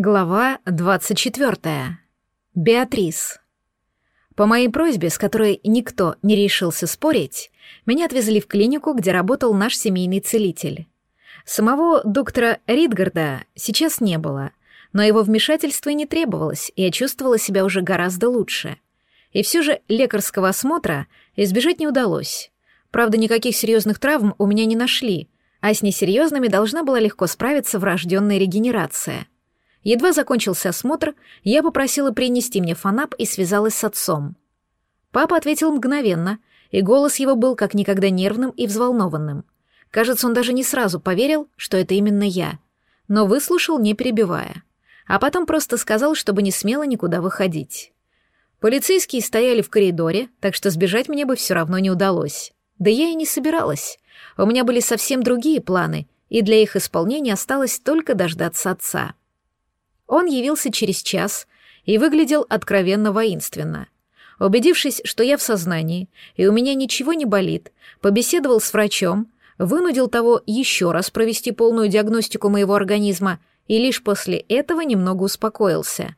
Глава 24. Беатрис. По моей просьбе, с которой никто не решился спорить, меня отвезли в клинику, где работал наш семейный целитель. Самого доктора Ридгарда сейчас не было, но его вмешательство и не требовалось, и я чувствовала себя уже гораздо лучше. И все же лекарского осмотра избежать не удалось. Правда, никаких серьезных травм у меня не нашли, а с несерьезными должна была легко справиться врожденная регенерация — Едва закончился осмотр, я попросила принести мне фанап и связалась с отцом. Папа ответил мгновенно, и голос его был как никогда нервным и взволнованным. Кажется, он даже не сразу поверил, что это именно я, но выслушал, не перебивая. А потом просто сказал, чтобы не смело никуда выходить. Полицейские стояли в коридоре, так что сбежать мне бы все равно не удалось. Да я и не собиралась. У меня были совсем другие планы, и для их исполнения осталось только дождаться отца. Он явился через час и выглядел откровенно воинственно. Убедившись, что я в сознании и у меня ничего не болит, побеседовал с врачом, вынудил того еще раз провести полную диагностику моего организма и лишь после этого немного успокоился.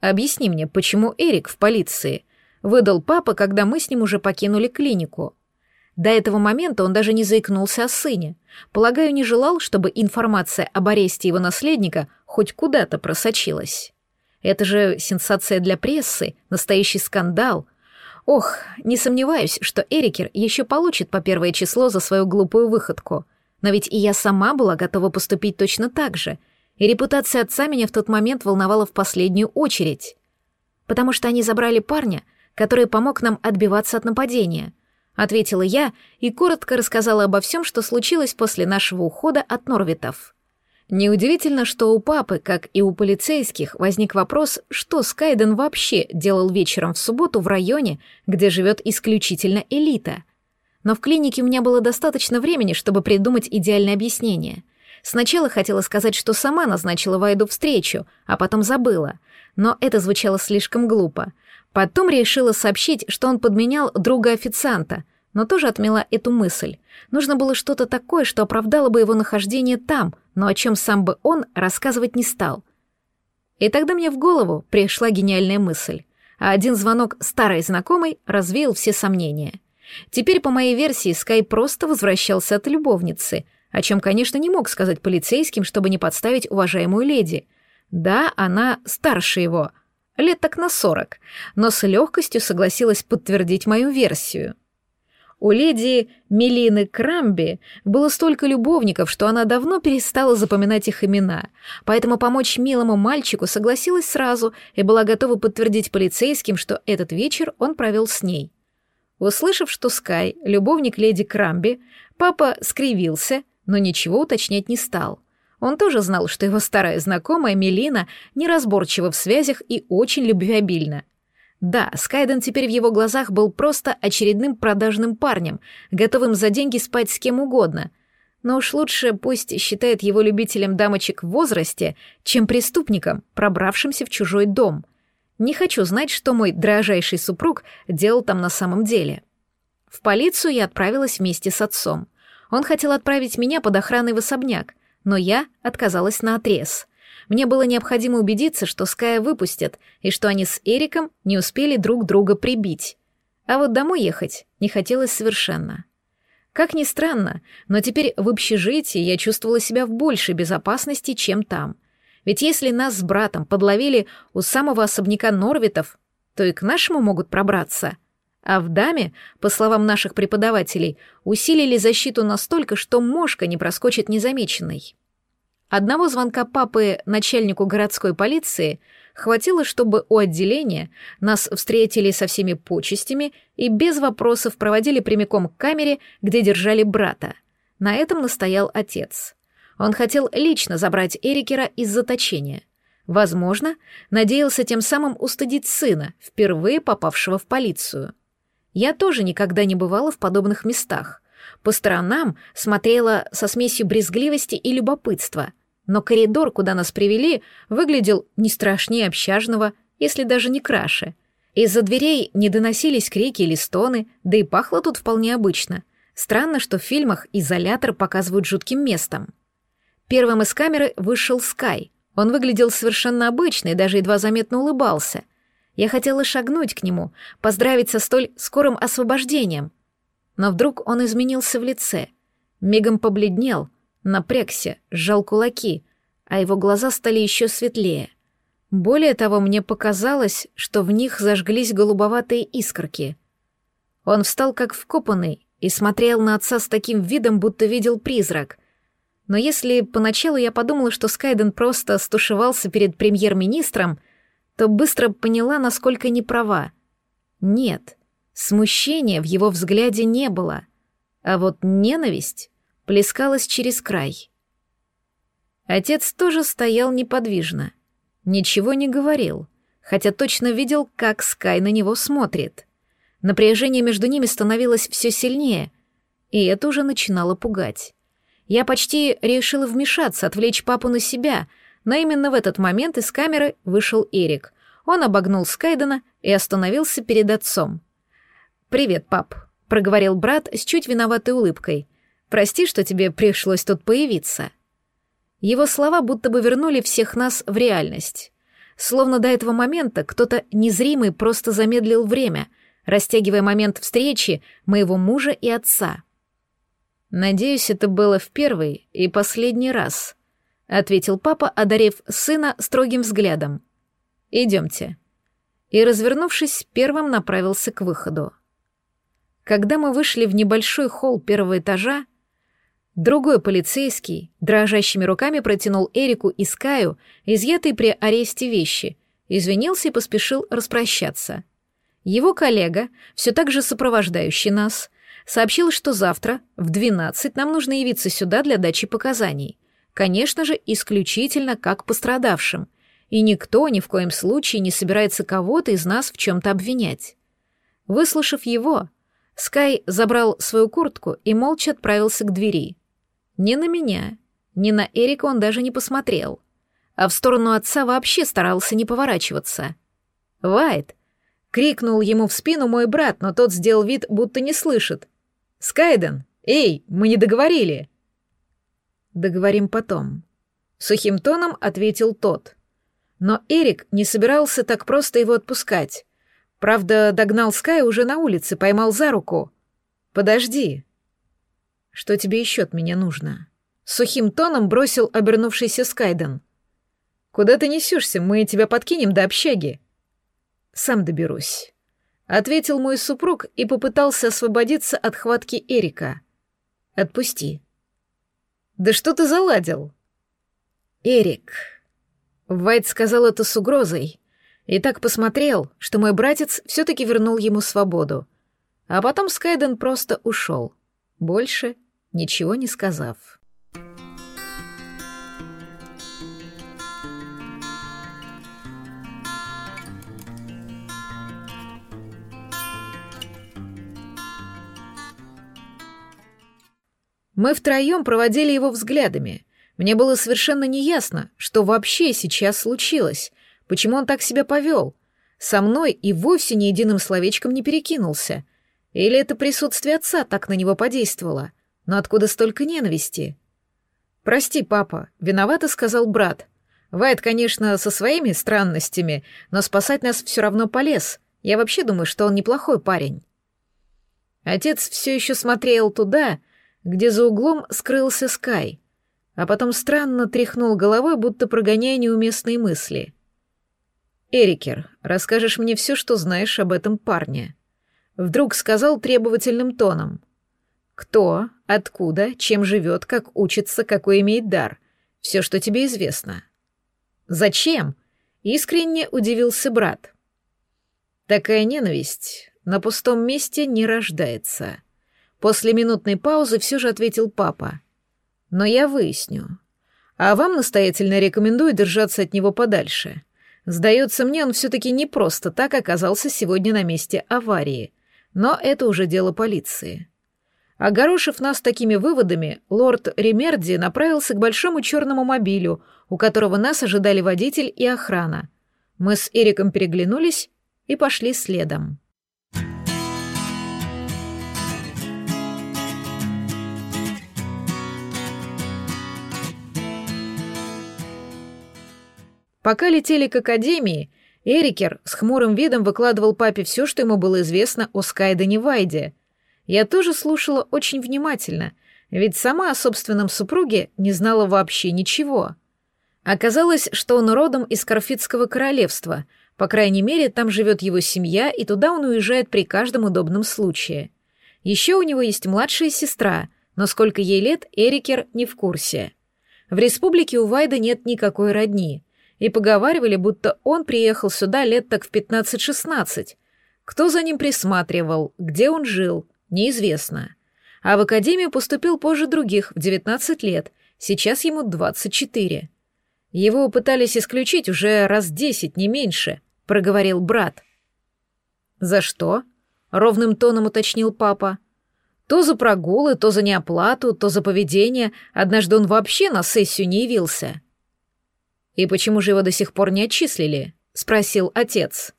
«Объясни мне, почему Эрик в полиции?» — выдал папа, когда мы с ним уже покинули клинику. До этого момента он даже не заикнулся о сыне. Полагаю, не желал, чтобы информация об аресте его наследника хоть куда-то просочилась. Это же сенсация для прессы, настоящий скандал. Ох, не сомневаюсь, что Эрикер еще получит по первое число за свою глупую выходку. Но ведь и я сама была готова поступить точно так же, и репутация отца меня в тот момент волновала в последнюю очередь. Потому что они забрали парня, который помог нам отбиваться от нападения — ответила я и коротко рассказала обо всем, что случилось после нашего ухода от Норвитов. Неудивительно, что у папы, как и у полицейских, возник вопрос, что Скайден вообще делал вечером в субботу в районе, где живет исключительно элита. Но в клинике у меня было достаточно времени, чтобы придумать идеальное объяснение. Сначала хотела сказать, что сама назначила Вайду встречу, а потом забыла. Но это звучало слишком глупо. Потом решила сообщить, что он подменял друга официанта, но тоже отмела эту мысль. Нужно было что-то такое, что оправдало бы его нахождение там, но о чем сам бы он рассказывать не стал. И тогда мне в голову пришла гениальная мысль, а один звонок старой знакомой развеял все сомнения. Теперь, по моей версии, Скай просто возвращался от любовницы, о чем, конечно, не мог сказать полицейским, чтобы не подставить уважаемую леди. Да, она старше его, лет так на сорок, но с легкостью согласилась подтвердить мою версию. У леди Мелины Крамби было столько любовников, что она давно перестала запоминать их имена, поэтому помочь милому мальчику согласилась сразу и была готова подтвердить полицейским, что этот вечер он провел с ней. Услышав, что Скай — любовник леди Крамби, папа скривился, но ничего уточнять не стал. Он тоже знал, что его старая знакомая Мелина неразборчива в связях и очень любвеобильна. Да, Скайден теперь в его глазах был просто очередным продажным парнем, готовым за деньги спать с кем угодно. Но уж лучше пусть считает его любителем дамочек в возрасте, чем преступником, пробравшимся в чужой дом. Не хочу знать, что мой дрожайший супруг делал там на самом деле. В полицию я отправилась вместе с отцом. Он хотел отправить меня под охраной в особняк, но я отказалась на отрез. Мне было необходимо убедиться, что Ская выпустят, и что они с Эриком не успели друг друга прибить. А вот домой ехать не хотелось совершенно. Как ни странно, но теперь в общежитии я чувствовала себя в большей безопасности, чем там. Ведь если нас с братом подловили у самого особняка Норвитов, то и к нашему могут пробраться. А в даме, по словам наших преподавателей, усилили защиту настолько, что мошка не проскочит незамеченной. Одного звонка папы начальнику городской полиции хватило, чтобы у отделения нас встретили со всеми почестями и без вопросов проводили прямиком к камере, где держали брата. На этом настоял отец. Он хотел лично забрать Эрикера из заточения. Возможно, надеялся тем самым устыдить сына, впервые попавшего в полицию. Я тоже никогда не бывала в подобных местах. По сторонам смотрела со смесью брезгливости и любопытства — но коридор, куда нас привели, выглядел не страшнее общажного, если даже не краше. Из-за дверей не доносились крики или стоны, да и пахло тут вполне обычно. Странно, что в фильмах изолятор показывают жутким местом. Первым из камеры вышел Скай. Он выглядел совершенно обычно и даже едва заметно улыбался. Я хотела шагнуть к нему, поздравить со столь скорым освобождением. Но вдруг он изменился в лице. Мигом побледнел, напрягся, сжал кулаки, а его глаза стали еще светлее. Более того, мне показалось, что в них зажглись голубоватые искорки. Он встал как вкопанный и смотрел на отца с таким видом, будто видел призрак. Но если поначалу я подумала, что Скайден просто стушевался перед премьер-министром, то быстро поняла, насколько неправа. Нет, смущения в его взгляде не было, а вот ненависть плескалась через край. Отец тоже стоял неподвижно, ничего не говорил, хотя точно видел, как Скай на него смотрит. Напряжение между ними становилось все сильнее, и это уже начинало пугать. Я почти решила вмешаться, отвлечь папу на себя — но именно в этот момент из камеры вышел Эрик. Он обогнул Скайдена и остановился перед отцом. «Привет, пап», — проговорил брат с чуть виноватой улыбкой. «Прости, что тебе пришлось тут появиться». Его слова будто бы вернули всех нас в реальность. Словно до этого момента кто-то незримый просто замедлил время, растягивая момент встречи моего мужа и отца. Надеюсь, это было в первый и последний раз — ответил папа, одарив сына строгим взглядом. Идемте. И, развернувшись, первым направился к выходу. Когда мы вышли в небольшой холл первого этажа, другой полицейский дрожащими руками протянул Эрику и Скаю изъятые при аресте вещи, извинился и поспешил распрощаться. Его коллега, все так же сопровождающий нас, сообщил, что завтра в 12 нам нужно явиться сюда для дачи показаний — Конечно же, исключительно как пострадавшим, и никто ни в коем случае не собирается кого-то из нас в чем-то обвинять. Выслушав его, Скай забрал свою куртку и молча отправился к двери. Ни на меня, ни на Эрика он даже не посмотрел, а в сторону отца вообще старался не поворачиваться. «Вайт!» — крикнул ему в спину мой брат, но тот сделал вид, будто не слышит. «Скайден! Эй, мы не договорили!» Договорим потом. Сухим тоном ответил тот. Но Эрик не собирался так просто его отпускать. Правда, догнал Скай уже на улице, поймал за руку. «Подожди». «Что тебе еще от меня нужно?» Сухим тоном бросил обернувшийся Скайден. «Куда ты несешься? Мы тебя подкинем до общаги». «Сам доберусь», — ответил мой супруг и попытался освободиться от хватки Эрика. «Отпусти». Да что ты заладил? Эрик. Вайт сказал это с угрозой. И так посмотрел, что мой братец все-таки вернул ему свободу. А потом Скайден просто ушел, больше ничего не сказав. Мы втроем проводили его взглядами. Мне было совершенно неясно, что вообще сейчас случилось, почему он так себя повел. Со мной и вовсе ни единым словечком не перекинулся. Или это присутствие отца так на него подействовало? Но откуда столько ненависти? «Прости, папа», — виновато сказал брат. Вайт, конечно, со своими странностями, но спасать нас все равно полез. Я вообще думаю, что он неплохой парень. Отец все еще смотрел туда, где за углом скрылся Скай, а потом странно тряхнул головой, будто прогоняя неуместные мысли. «Эрикер, расскажешь мне все, что знаешь об этом парне», — вдруг сказал требовательным тоном. «Кто, откуда, чем живет, как учится, какой имеет дар. Все, что тебе известно». «Зачем?» — искренне удивился брат. «Такая ненависть на пустом месте не рождается», После минутной паузы все же ответил папа. «Но я выясню. А вам настоятельно рекомендую держаться от него подальше. Сдается мне, он все-таки не просто так оказался сегодня на месте аварии. Но это уже дело полиции». Огорошив нас такими выводами, лорд Ремерди направился к большому черному мобилю, у которого нас ожидали водитель и охрана. Мы с Эриком переглянулись и пошли следом. Пока летели к академии, Эрикер с хмурым видом выкладывал папе все, что ему было известно о Скайдене Вайде. Я тоже слушала очень внимательно, ведь сама о собственном супруге не знала вообще ничего. Оказалось, что он родом из Карфитского королевства, по крайней мере, там живет его семья, и туда он уезжает при каждом удобном случае. Еще у него есть младшая сестра, но сколько ей лет, Эрикер не в курсе. В республике у Вайда нет никакой родни — и поговаривали, будто он приехал сюда лет так в 15-16. Кто за ним присматривал, где он жил, неизвестно. А в академию поступил позже других, в 19 лет, сейчас ему 24. Его пытались исключить уже раз десять, не меньше, проговорил брат. За что? ровным тоном уточнил папа. То за прогулы, то за неоплату, то за поведение. Однажды он вообще на сессию не явился. «И почему же его до сих пор не отчислили?» — спросил отец.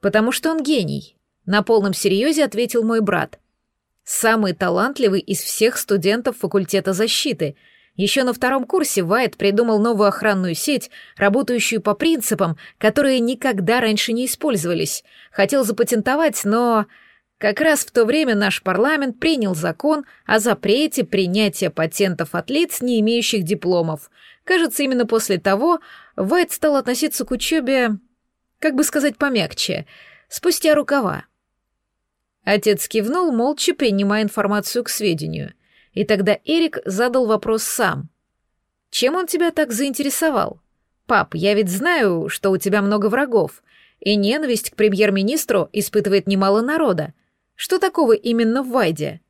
«Потому что он гений», — на полном серьезе ответил мой брат. «Самый талантливый из всех студентов факультета защиты. Еще на втором курсе Вайт придумал новую охранную сеть, работающую по принципам, которые никогда раньше не использовались. Хотел запатентовать, но...» Как раз в то время наш парламент принял закон о запрете принятия патентов от лиц, не имеющих дипломов. Кажется, именно после того Вайт стал относиться к учебе, как бы сказать помягче, спустя рукава. Отец кивнул, молча принимая информацию к сведению. И тогда Эрик задал вопрос сам. «Чем он тебя так заинтересовал? Пап, я ведь знаю, что у тебя много врагов, и ненависть к премьер-министру испытывает немало народа. Что такого именно в Вайде?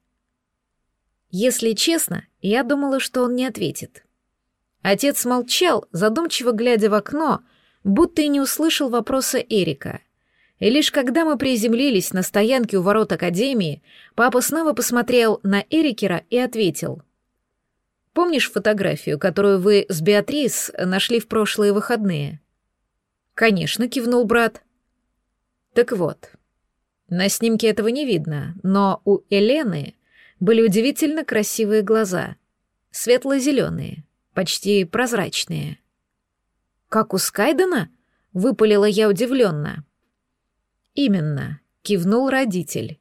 Если честно, я думала, что он не ответит. Отец молчал, задумчиво глядя в окно, будто и не услышал вопроса Эрика. И лишь когда мы приземлились на стоянке у ворот Академии, папа снова посмотрел на Эрикера и ответил. «Помнишь фотографию, которую вы с Беатрис нашли в прошлые выходные?» «Конечно», — кивнул брат. «Так вот, на снимке этого не видно, но у Елены были удивительно красивые глаза, светло-зеленые, почти прозрачные. «Как у Скайдена?» — выпалила я удивленно. «Именно», — кивнул родитель.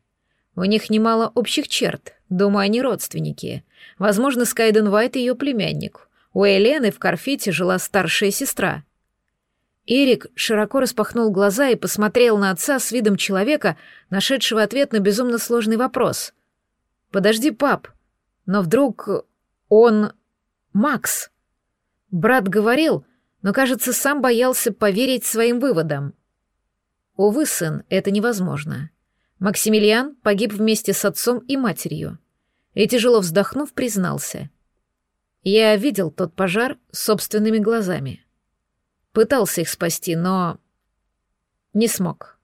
«У них немало общих черт, думаю, они родственники. Возможно, Скайден Вайт — ее племянник. У Елены в Карфите жила старшая сестра. Эрик широко распахнул глаза и посмотрел на отца с видом человека, нашедшего ответ на безумно сложный вопрос. «Подожди, пап, но вдруг он... Макс?» Брат говорил, но, кажется, сам боялся поверить своим выводам. Увы, сын, это невозможно. Максимилиан погиб вместе с отцом и матерью. И, тяжело вздохнув, признался. Я видел тот пожар собственными глазами. Пытался их спасти, но... не смог.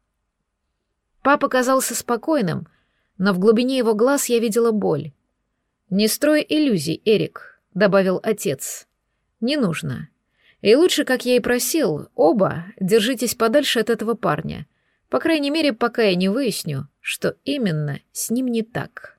Папа казался спокойным, но в глубине его глаз я видела боль. «Не строй иллюзий, Эрик», — добавил отец. «Не нужно. И лучше, как я и просил, оба держитесь подальше от этого парня. По крайней мере, пока я не выясню, что именно с ним не так».